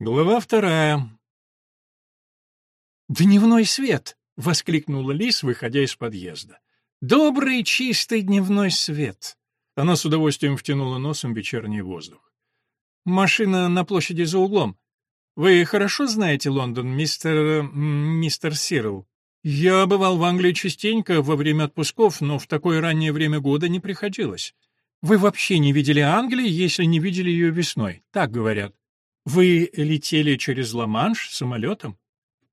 Глава вторая. «Дневной свет!» — воскликнула Лис, выходя из подъезда. «Добрый чистый дневной свет!» Она с удовольствием втянула носом вечерний воздух. «Машина на площади за углом. Вы хорошо знаете Лондон, мистер... мистер Сирл?» «Я бывал в Англии частенько во время отпусков, но в такое раннее время года не приходилось. Вы вообще не видели Англии, если не видели ее весной, так говорят. Вы летели через Ла-Манш самолетом?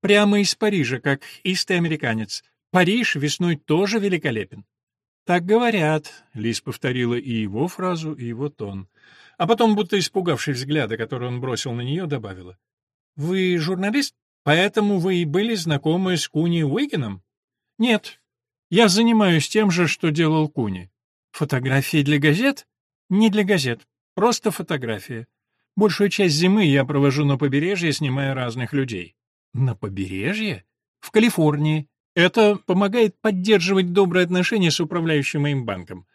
Прямо из Парижа, как истый американец. Париж весной тоже великолепен. Так говорят, Лис повторила и его фразу, и его тон. А потом, будто испугавшись взгляда, который он бросил на нее, добавила. Вы журналист? Поэтому вы и были знакомы с Куни Уигеном? Нет. Я занимаюсь тем же, что делал Куни. Фотографии для газет? Не для газет. Просто фотографии. Большую часть зимы я провожу на побережье, снимая разных людей. На побережье? В Калифорнии. Это помогает поддерживать добрые отношения с управляющим моим банком.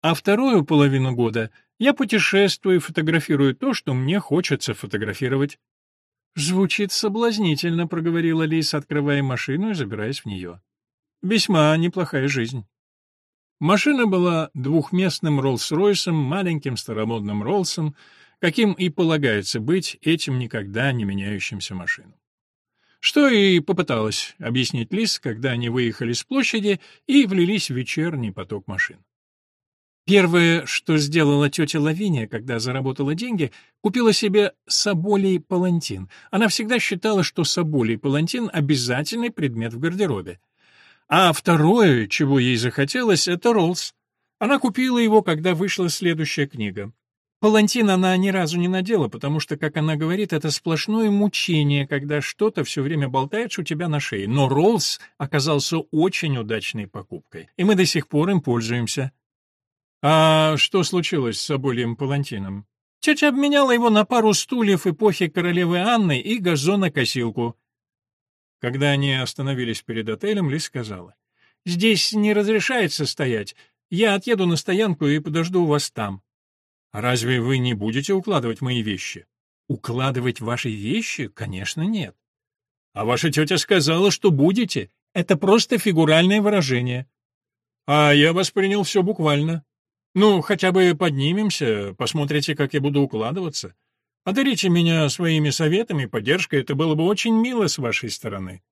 А вторую половину года я путешествую и фотографирую то, что мне хочется фотографировать. «Звучит соблазнительно», — проговорила Лис, открывая машину и забираясь в нее. «Весьма неплохая жизнь». Машина была двухместным Роллс-Ройсом, маленьким старомодным Роллсом, каким и полагается быть этим никогда не меняющимся машинам. Что и попыталась объяснить Лис, когда они выехали с площади и влились в вечерний поток машин. Первое, что сделала тетя Лавиния, когда заработала деньги, купила себе соболей палантин. Она всегда считала, что соболей палантин — обязательный предмет в гардеробе. А второе, чего ей захотелось, — это Роллс. Она купила его, когда вышла следующая книга. Палантин она ни разу не надела, потому что, как она говорит, это сплошное мучение, когда что-то все время болтается у тебя на шее. Но Роллс оказался очень удачной покупкой, и мы до сих пор им пользуемся. А что случилось с обольем палантином? Тетя обменяла его на пару стульев эпохи королевы Анны и газонокосилку. Когда они остановились перед отелем, Лиз сказала, «Здесь не разрешается стоять. Я отъеду на стоянку и подожду вас там». Разве вы не будете укладывать мои вещи? Укладывать ваши вещи? Конечно, нет. А ваша тетя сказала, что будете. Это просто фигуральное выражение. А я воспринял все буквально. Ну, хотя бы поднимемся, посмотрите, как я буду укладываться. Одарите меня своими советами, поддержкой, это было бы очень мило с вашей стороны.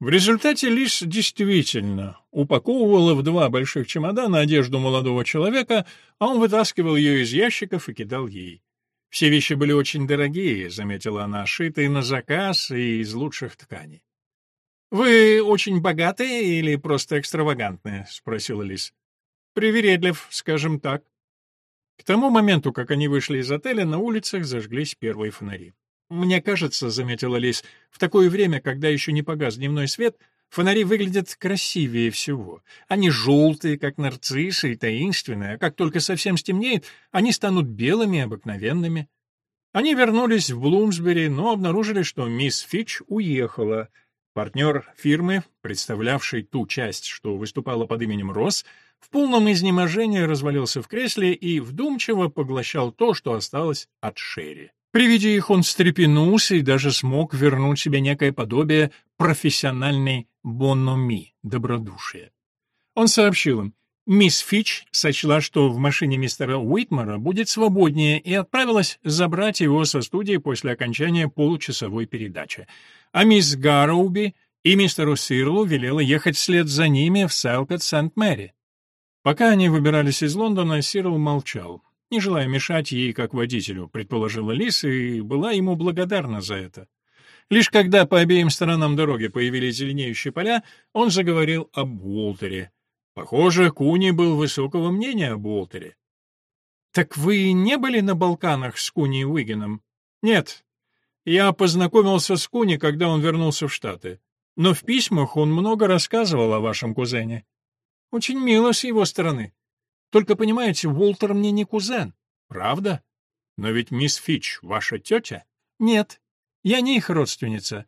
В результате Лис действительно упаковывала в два больших чемодана одежду молодого человека, а он вытаскивал ее из ящиков и кидал ей. Все вещи были очень дорогие, заметила она, шитые на заказ и из лучших тканей. Вы очень богатые или просто экстравагантные? спросила Лис. Привередлив, скажем так. К тому моменту, как они вышли из отеля, на улицах зажглись первые фонари. «Мне кажется», — заметила Лис, — «в такое время, когда еще не погас дневной свет, фонари выглядят красивее всего. Они желтые, как нарциссы, и таинственные, а как только совсем стемнеет, они станут белыми обыкновенными». Они вернулись в Блумсбери, но обнаружили, что мисс Фич уехала. Партнер фирмы, представлявший ту часть, что выступала под именем Росс, в полном изнеможении развалился в кресле и вдумчиво поглощал то, что осталось от Шерри. При виде их он встрепенулся и даже смог вернуть себе некое подобие профессиональной бономи, добродушия. Он сообщил им, мисс Фич сочла, что в машине мистера Уитмара будет свободнее, и отправилась забрать его со студии после окончания получасовой передачи. А мисс Гарроуби и мистеру Сирлу велела ехать вслед за ними в Селкот-Сент-Мэри. Пока они выбирались из Лондона, Сирл молчал не желая мешать ей как водителю, предположила Лис, и была ему благодарна за это. Лишь когда по обеим сторонам дороги появились зеленеющие поля, он заговорил об Уолтере. Похоже, Куни был высокого мнения об Уолтере. «Так вы не были на Балканах с Куни Уигеном?» «Нет. Я познакомился с Куни, когда он вернулся в Штаты. Но в письмах он много рассказывал о вашем кузене. Очень мило с его стороны. Только, понимаете, Уолтер мне не кузен. Правда? Но ведь мисс Фич ваша тетя? Нет, я не их родственница.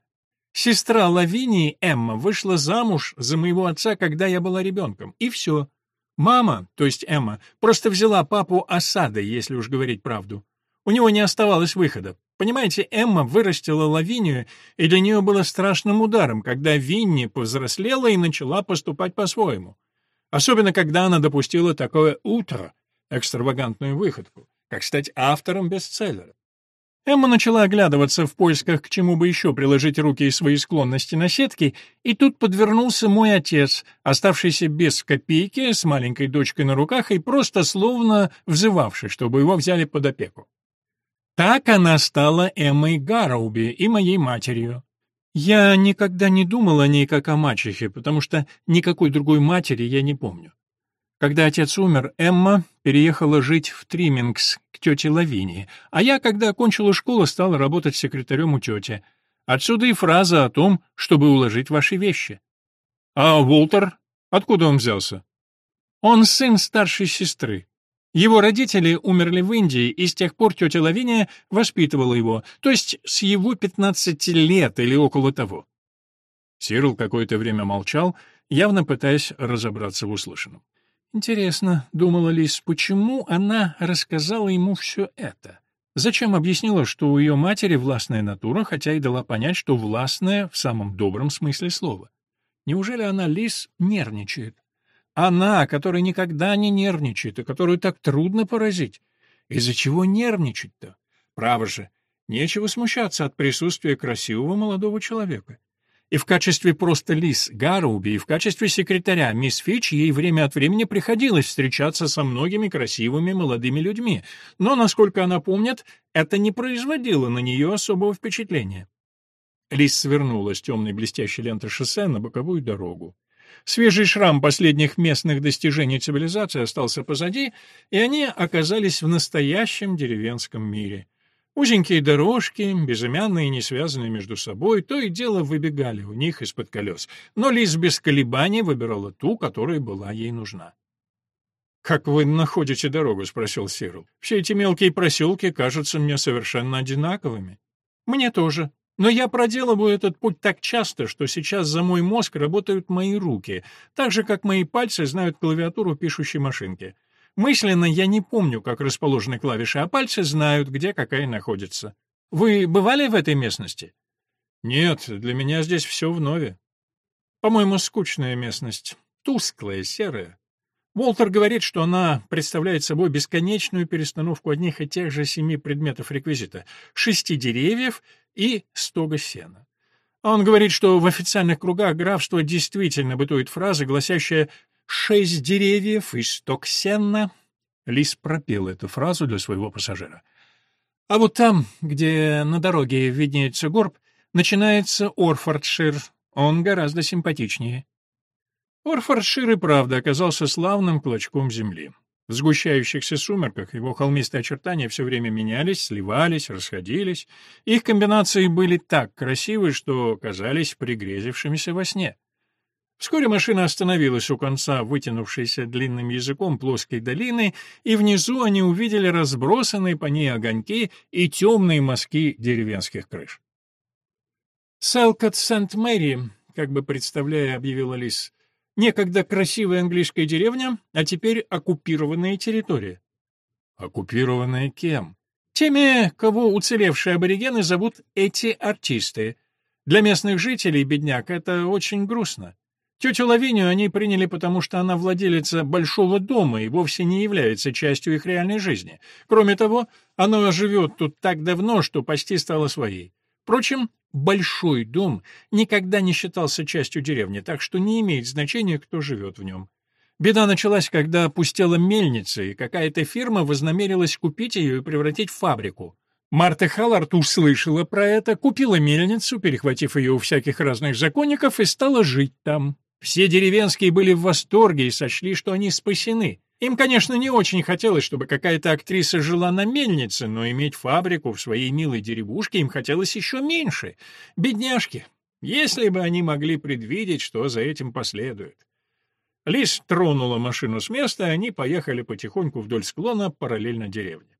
Сестра Лавинии, Эмма, вышла замуж за моего отца, когда я была ребенком. И все. Мама, то есть Эмма, просто взяла папу осадой, если уж говорить правду. У него не оставалось выхода. Понимаете, Эмма вырастила Лавинию, и для нее было страшным ударом, когда Винни повзрослела и начала поступать по-своему. Особенно, когда она допустила такое утро, экстравагантную выходку, как стать автором бестселлера. Эмма начала оглядываться в поисках, к чему бы еще приложить руки и свои склонности на сетки, и тут подвернулся мой отец, оставшийся без копейки, с маленькой дочкой на руках и просто словно взывавший, чтобы его взяли под опеку. Так она стала Эммой Гарауби и моей матерью. Я никогда не думал о ней как о мачехе, потому что никакой другой матери я не помню. Когда отец умер, Эмма переехала жить в Триммингс к тете Лавинии, а я, когда окончила школу, стала работать секретарем у тети. Отсюда и фраза о том, чтобы уложить ваши вещи. А Уолтер? Откуда он взялся? Он сын старшей сестры. Его родители умерли в Индии, и с тех пор тетя Лавиния воспитывала его, то есть с его 15 лет или около того. Сирл какое-то время молчал, явно пытаясь разобраться в услышанном. «Интересно», — думала Лис, — «почему она рассказала ему все это? Зачем объяснила, что у ее матери властная натура, хотя и дала понять, что властная в самом добром смысле слова? Неужели она, Лис, нервничает? Она, которая никогда не нервничает, и которую так трудно поразить. Из-за чего нервничать-то? Право же, нечего смущаться от присутствия красивого молодого человека. И в качестве просто Лис Гаруби, и в качестве секретаря мисс Фич ей время от времени приходилось встречаться со многими красивыми молодыми людьми, но, насколько она помнит, это не производило на нее особого впечатления. Лис свернула с темной блестящей ленты шоссе на боковую дорогу. Свежий шрам последних местных достижений цивилизации остался позади, и они оказались в настоящем деревенском мире. Узенькие дорожки, безымянные и не связанные между собой, то и дело выбегали у них из-под колес, но Лиз без колебаний выбирала ту, которая была ей нужна. «Как вы находите дорогу?» — спросил Сирл. «Все эти мелкие проселки кажутся мне совершенно одинаковыми». «Мне тоже», но я проделываю этот путь так часто, что сейчас за мой мозг работают мои руки, так же, как мои пальцы знают клавиатуру пишущей машинки. Мысленно я не помню, как расположены клавиши, а пальцы знают, где какая находится. Вы бывали в этой местности? Нет, для меня здесь все вновь. По-моему, скучная местность. Тусклая, серая. Уолтер говорит, что она представляет собой бесконечную перестановку одних и тех же семи предметов реквизита — шести деревьев и стога сена. Он говорит, что в официальных кругах графства действительно бытует фраза, гласящая «шесть деревьев и стог сена». Лис пропел эту фразу для своего пассажира. А вот там, где на дороге виднеется горб, начинается Орфордшир. Он гораздо симпатичнее. Орфордшир и правда оказался славным клочком земли. В сгущающихся сумерках его холмистые очертания все время менялись, сливались, расходились. Их комбинации были так красивы, что казались пригрезившимися во сне. Вскоре машина остановилась у конца вытянувшейся длинным языком плоской долины, и внизу они увидели разбросанные по ней огоньки и темные мазки деревенских крыш. «Салкот Сент-Мэри», как бы представляя, объявила Лис, Некогда красивая английская деревня, а теперь оккупированная территория. Оккупированная кем? Теми, кого уцелевшие аборигены зовут эти артисты. Для местных жителей, бедняк, это очень грустно. Тетю Лавинию они приняли, потому что она владелица большого дома и вовсе не является частью их реальной жизни. Кроме того, она живет тут так давно, что почти стала своей. Впрочем, большой дом никогда не считался частью деревни, так что не имеет значения, кто живет в нем. Беда началась, когда опустела мельница, и какая-то фирма вознамерилась купить ее и превратить в фабрику. Марта Халлард услышала про это, купила мельницу, перехватив ее у всяких разных законников, и стала жить там. Все деревенские были в восторге и сочли, что они спасены. Им, конечно, не очень хотелось, чтобы какая-то актриса жила на мельнице, но иметь фабрику в своей милой деревушке им хотелось еще меньше. Бедняжки, если бы они могли предвидеть, что за этим последует. Лис тронула машину с места, и они поехали потихоньку вдоль склона параллельно деревне.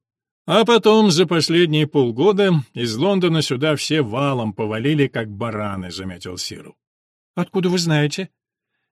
А потом, за последние полгода, из Лондона сюда все валом повалили, как бараны, — заметил Сиру. — Откуда вы знаете?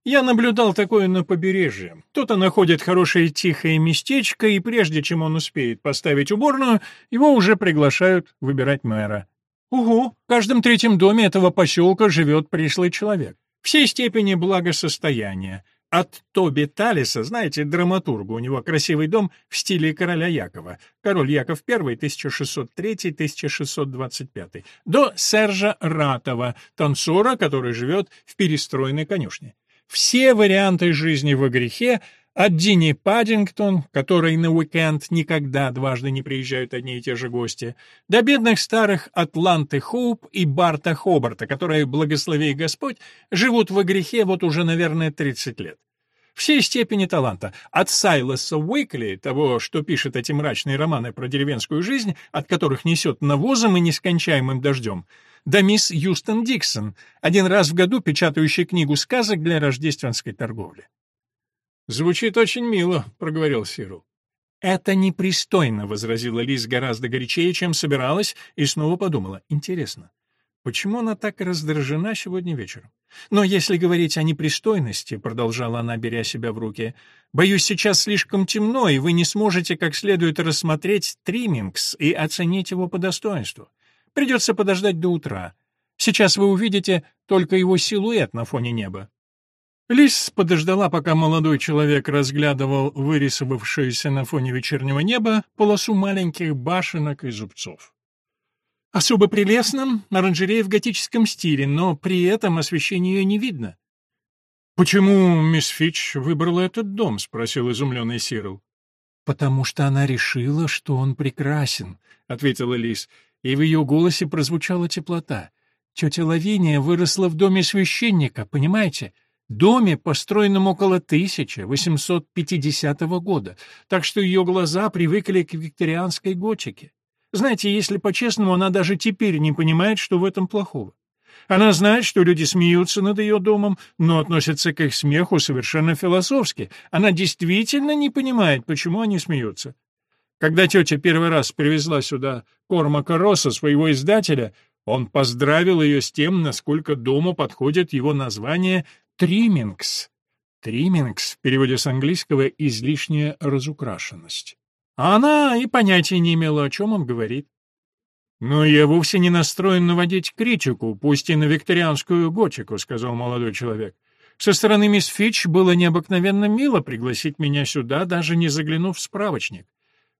Я наблюдал такое на побережье. Кто-то находит хорошее тихое местечко, и прежде чем он успеет поставить уборную, его уже приглашают выбирать мэра. Угу, в каждом третьем доме этого поселка живет пришлый человек. Всей степени благосостояния. От Тоби Талиса, знаете, драматурга, у него красивый дом в стиле короля Якова, король Яков I, 1603-1625, до Сержа Ратова, танцора, который живет в перестроенной конюшне. Все варианты жизни во грехе, от Дини Паддингтон, который на уикенд никогда дважды не приезжают одни и те же гости, до бедных старых Атланты Хоуп и Барта Хобарта, которые, благослови Господь, живут во грехе вот уже, наверное, 30 лет. Всей степени таланта. От Сайлоса Уикли, того, что пишет эти мрачные романы про деревенскую жизнь, от которых несет навозом и нескончаемым дождем, до мисс Юстон Диксон, один раз в году печатающей книгу сказок для рождественской торговли. «Звучит очень мило», — проговорил Сиру. «Это непристойно», — возразила Лиз гораздо горячее, чем собиралась, и снова подумала. «Интересно, почему она так раздражена сегодня вечером? Но если говорить о непристойности, — продолжала она, беря себя в руки, — боюсь, сейчас слишком темно, и вы не сможете как следует рассмотреть триммингс и оценить его по достоинству. Придется подождать до утра. Сейчас вы увидите только его силуэт на фоне неба. Лис подождала, пока молодой человек разглядывал вырисовавшуюся на фоне вечернего неба полосу маленьких башенок и зубцов. Особо прелестно, оранжерея в готическом стиле, но при этом освещения ее не видно. «Почему мисс Фич выбрала этот дом?» — спросил изумленный Сирл. «Потому что она решила, что он прекрасен», — ответила Лис, и в ее голосе прозвучала теплота. «Тетя Лавиния выросла в доме священника, понимаете? доме, построенном около 1850 года, так что ее глаза привыкли к викторианской готике. Знаете, если по-честному, она даже теперь не понимает, что в этом плохого. Она знает, что люди смеются над ее домом, но относятся к их смеху совершенно философски. Она действительно не понимает, почему они смеются. Когда тетя первый раз привезла сюда Кормака Росса, своего издателя, он поздравил ее с тем, насколько дому подходит его название Триммингс. Триммингс в переводе с английского «излишняя разукрашенность». А она и понятия не имела, о чем он говорит. «Но я вовсе не настроен наводить критику, пусть и на викторианскую готику», — сказал молодой человек. «Со стороны мисс Фич было необыкновенно мило пригласить меня сюда, даже не заглянув в справочник.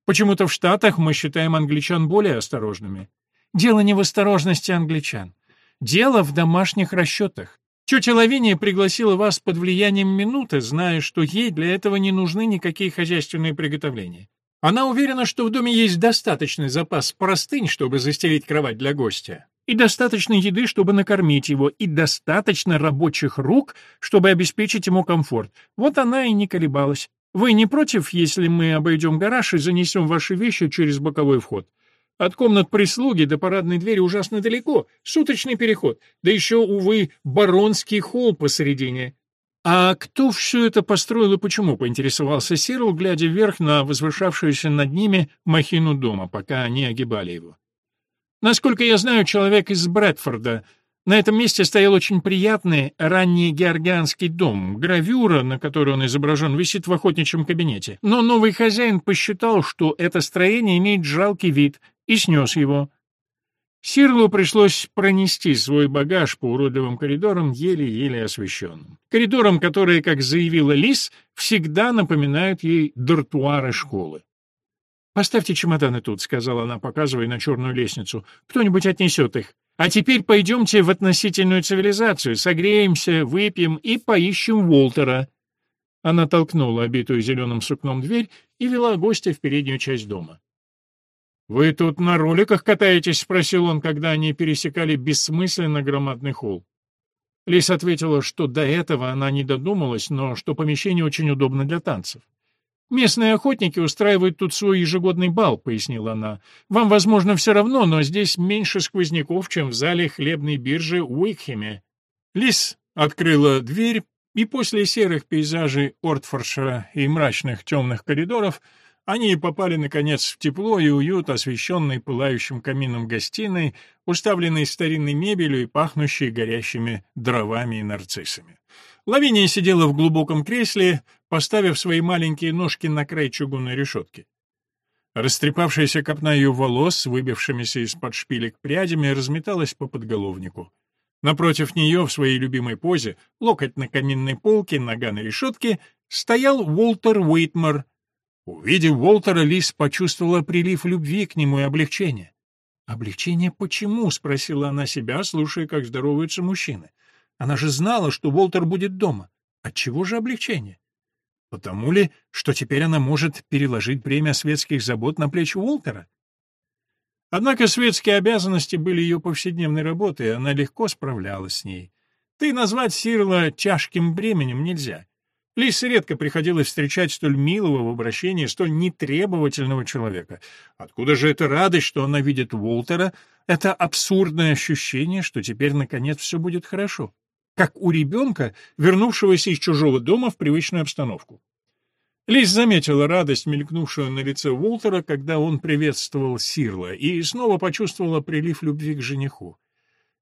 Почему-то в Штатах мы считаем англичан более осторожными. Дело не в осторожности англичан. Дело в домашних расчетах. Тетя Лавиния пригласила вас под влиянием минуты, зная, что ей для этого не нужны никакие хозяйственные приготовления. Она уверена, что в доме есть достаточный запас простынь, чтобы застелить кровать для гостя, и достаточно еды, чтобы накормить его, и достаточно рабочих рук, чтобы обеспечить ему комфорт. Вот она и не колебалась. Вы не против, если мы обойдем гараж и занесем ваши вещи через боковой вход? От комнат прислуги до парадной двери ужасно далеко, суточный переход, да еще, увы, баронский холл посередине. «А кто все это построил и почему?» — поинтересовался Сирл, глядя вверх на возвышавшуюся над ними махину дома, пока они огибали его. «Насколько я знаю, человек из Брэдфорда. На этом месте стоял очень приятный ранний георгианский дом. Гравюра, на которой он изображен, висит в охотничьем кабинете. Но новый хозяин посчитал, что это строение имеет жалкий вид, и снес его. Сирлу пришлось пронести свой багаж по уродливым коридорам, еле-еле освещенным. Коридорам, которые, как заявила Лис, всегда напоминают ей дартуары школы. «Поставьте чемоданы тут», — сказала она, показывая на черную лестницу. «Кто-нибудь отнесет их. А теперь пойдемте в относительную цивилизацию, согреемся, выпьем и поищем Уолтера». Она толкнула обитую зеленым сукном дверь и вела гостя в переднюю часть дома. «Вы тут на роликах катаетесь?» — спросил он, когда они пересекали бессмысленно громадный холл. Лис ответила, что до этого она не додумалась, но что помещение очень удобно для танцев. «Местные охотники устраивают тут свой ежегодный бал», — пояснила она. «Вам, возможно, все равно, но здесь меньше сквозняков, чем в зале хлебной биржи Уикхеме». Лис открыла дверь, и после серых пейзажей Ортфоршира и мрачных темных коридоров они попали, наконец, в тепло и уют, освещенный пылающим камином гостиной, уставленной старинной мебелью и пахнущей горящими дровами и нарциссами. Лавиния сидела в глубоком кресле, поставив свои маленькие ножки на край чугунной решетки. Растрепавшаяся копна ее волос с выбившимися из-под шпилек прядями разметалась по подголовнику. Напротив нее, в своей любимой позе, локоть на каминной полке, нога на решетке, стоял Уолтер Уитмар. Увидев Уолтера, Лис почувствовала прилив любви к нему и облегчения. «Облегчение почему?» — спросила она себя, слушая, как здороваются мужчины. Она же знала, что Уолтер будет дома. Отчего же облегчение? Потому ли, что теперь она может переложить бремя светских забот на плечи Уолтера? Однако светские обязанности были ее повседневной работой, и она легко справлялась с ней. Ты назвать Сирла тяжким бременем нельзя. Лис редко приходилось встречать столь милого в обращении, столь нетребовательного человека. Откуда же эта радость, что она видит Уолтера, это абсурдное ощущение, что теперь, наконец, все будет хорошо? Как у ребенка, вернувшегося из чужого дома в привычную обстановку. Лиз заметила радость, мелькнувшую на лице Уолтера, когда он приветствовал Сирла, и снова почувствовала прилив любви к жениху.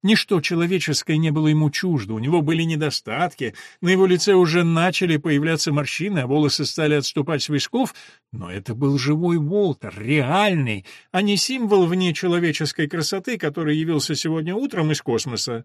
Ничто человеческое не было ему чуждо, у него были недостатки, на его лице уже начали появляться морщины, а волосы стали отступать с висков, но это был живой Уолтер, реальный, а не символ вне человеческой красоты, который явился сегодня утром из космоса.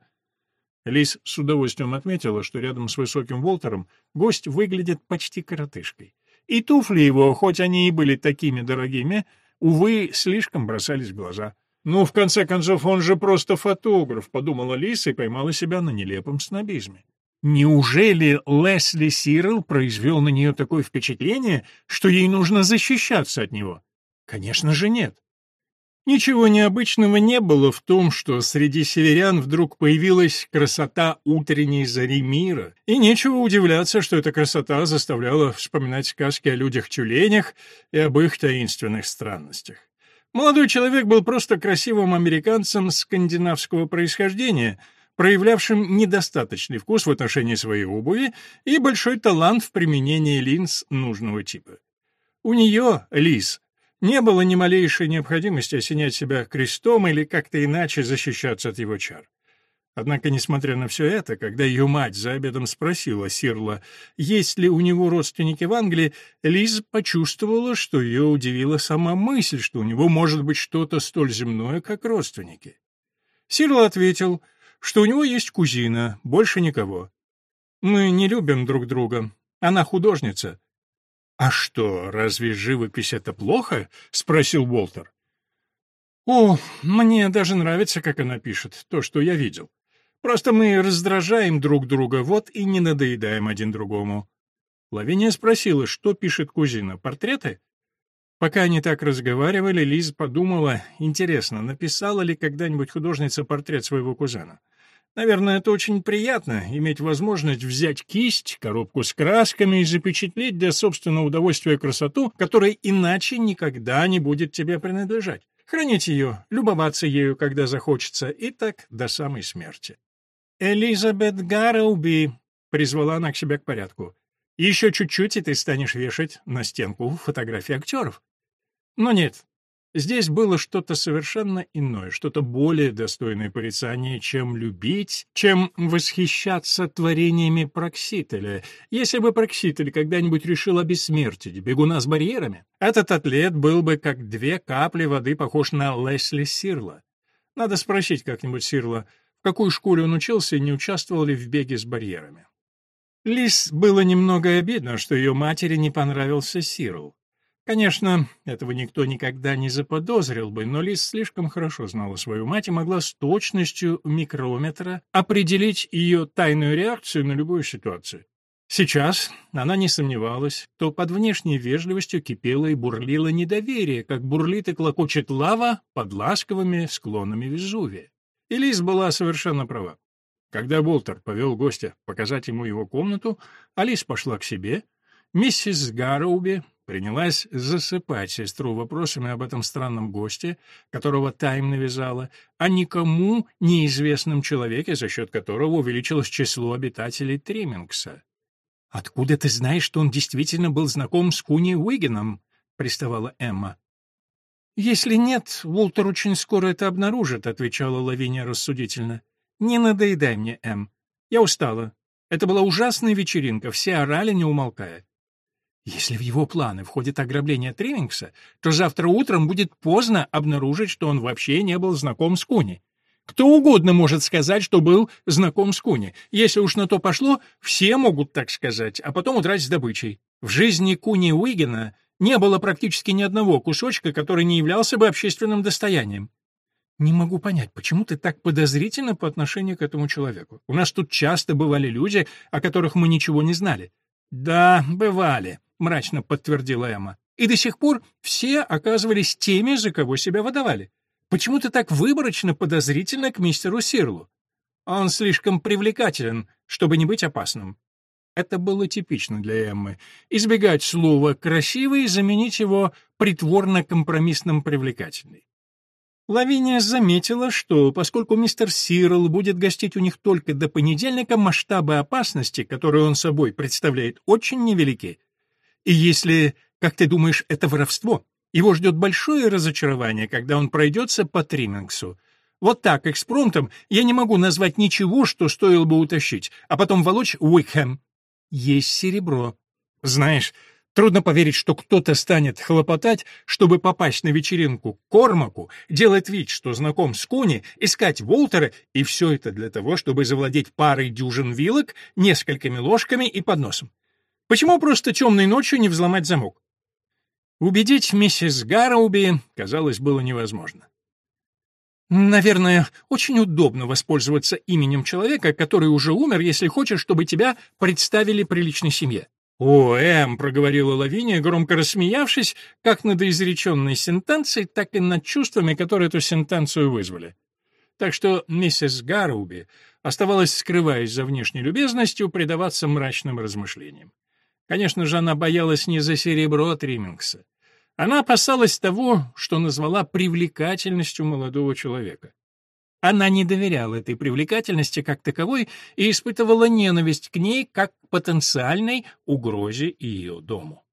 Лис с удовольствием отметила, что рядом с высоким Уолтером гость выглядит почти коротышкой. И туфли его, хоть они и были такими дорогими, увы, слишком бросались в глаза. «Ну, в конце концов, он же просто фотограф», — подумала Лиса и поймала себя на нелепом снобизме. Неужели Лесли Сирл произвел на нее такое впечатление, что ей нужно защищаться от него? Конечно же нет. Ничего необычного не было в том, что среди северян вдруг появилась красота утренней зари мира, и нечего удивляться, что эта красота заставляла вспоминать сказки о людях-тюленях и об их таинственных странностях. Молодой человек был просто красивым американцем скандинавского происхождения, проявлявшим недостаточный вкус в отношении своей обуви и большой талант в применении линз нужного типа. У нее, Лиз, не было ни малейшей необходимости осенять себя крестом или как-то иначе защищаться от его чар. Однако, несмотря на все это, когда ее мать за обедом спросила Сирла, есть ли у него родственники в Англии, Лиз почувствовала, что ее удивила сама мысль, что у него может быть что-то столь земное, как родственники. Сирла ответил, что у него есть кузина, больше никого. «Мы не любим друг друга. Она художница, «А что, разве живопись — это плохо?» — спросил Уолтер. «О, мне даже нравится, как она пишет, то, что я видел. Просто мы раздражаем друг друга, вот и не надоедаем один другому». Лавиния спросила, что пишет кузина, портреты? Пока они так разговаривали, Лиз подумала, интересно, написала ли когда-нибудь художница портрет своего кузена. Наверное, это очень приятно — иметь возможность взять кисть, коробку с красками и запечатлеть для собственного удовольствия красоту, которая иначе никогда не будет тебе принадлежать. Хранить ее, любоваться ею, когда захочется, и так до самой смерти. «Элизабет Гарроуби», — призвала она к себе к порядку. «Еще чуть-чуть, и ты станешь вешать на стенку фотографии актеров». Но нет, Здесь было что-то совершенно иное, что-то более достойное порицания, чем любить, чем восхищаться творениями Проксителя. Если бы Прокситель когда-нибудь решил обессмертить бегуна с барьерами, этот атлет был бы как две капли воды похож на Лесли Сирла. Надо спросить как-нибудь Сирла, в какой школе он учился и не участвовал ли в беге с барьерами. Лис было немного обидно, что ее матери не понравился Сирл. Конечно, этого никто никогда не заподозрил бы, но Лиз слишком хорошо знала свою мать и могла с точностью микрометра определить ее тайную реакцию на любую ситуацию. Сейчас она не сомневалась, то под внешней вежливостью кипело и бурлило недоверие, как бурлит и клокочет лава под ласковыми склонами Везувия. И Лиз была совершенно права. Когда Болтер повел гостя показать ему его комнату, Алис пошла к себе, миссис Гарроуби принялась засыпать сестру вопросами об этом странном госте, которого Тайм навязала, а никому неизвестном человеке, за счет которого увеличилось число обитателей Триммингса. «Откуда ты знаешь, что он действительно был знаком с Куни Уигеном?» — приставала Эмма. «Если нет, Уолтер очень скоро это обнаружит», — отвечала Лавиния рассудительно. «Не надоедай мне, Эм. Я устала. Это была ужасная вечеринка, все орали, не умолкая. Если в его планы входит ограбление Тривингса, то завтра утром будет поздно обнаружить, что он вообще не был знаком с Куни. Кто угодно может сказать, что был знаком с Куни. Если уж на то пошло, все могут так сказать, а потом удрать с добычей. В жизни Куни Уигена не было практически ни одного кусочка, который не являлся бы общественным достоянием. Не могу понять, почему ты так подозрительно по отношению к этому человеку. У нас тут часто бывали люди, о которых мы ничего не знали. Да, бывали, мрачно подтвердила Эмма. И до сих пор все оказывались теми, за кого себя выдавали. Почему ты так выборочно подозрительно к мистеру Сирлу? Он слишком привлекателен, чтобы не быть опасным. Это было типично для Эммы. Избегать слова «красивый» и заменить его притворно-компромиссным «привлекательный». Лавиния заметила, что поскольку мистер Сирл будет гостить у них только до понедельника, масштабы опасности, которые он собой представляет, очень невелики. И если, как ты думаешь, это воровство, его ждет большое разочарование, когда он пройдется по Тримингсу. Вот так, экспромтом, я не могу назвать ничего, что стоило бы утащить, а потом волочь Уикхэм. Есть серебро. Знаешь, Трудно поверить, что кто-то станет хлопотать, чтобы попасть на вечеринку к Кормаку, делать вид, что знаком с Куни, искать Волтера, и все это для того, чтобы завладеть парой дюжин вилок, несколькими ложками и подносом. Почему просто темной ночью не взломать замок? Убедить миссис Гарроуби, казалось, было невозможно. Наверное, очень удобно воспользоваться именем человека, который уже умер, если хочешь, чтобы тебя представили приличной семье. «О, Эм», — проговорила Лавиния, громко рассмеявшись, как над изреченной сентенцией, так и над чувствами, которые эту сентенцию вызвали. Так что миссис Гаруби оставалась, скрываясь за внешней любезностью, предаваться мрачным размышлениям. Конечно же, она боялась не за серебро Триммингса. Она опасалась того, что назвала привлекательностью молодого человека. Она не доверяла этой привлекательности как таковой и испытывала ненависть к ней как к потенциальной угрозе ее дому.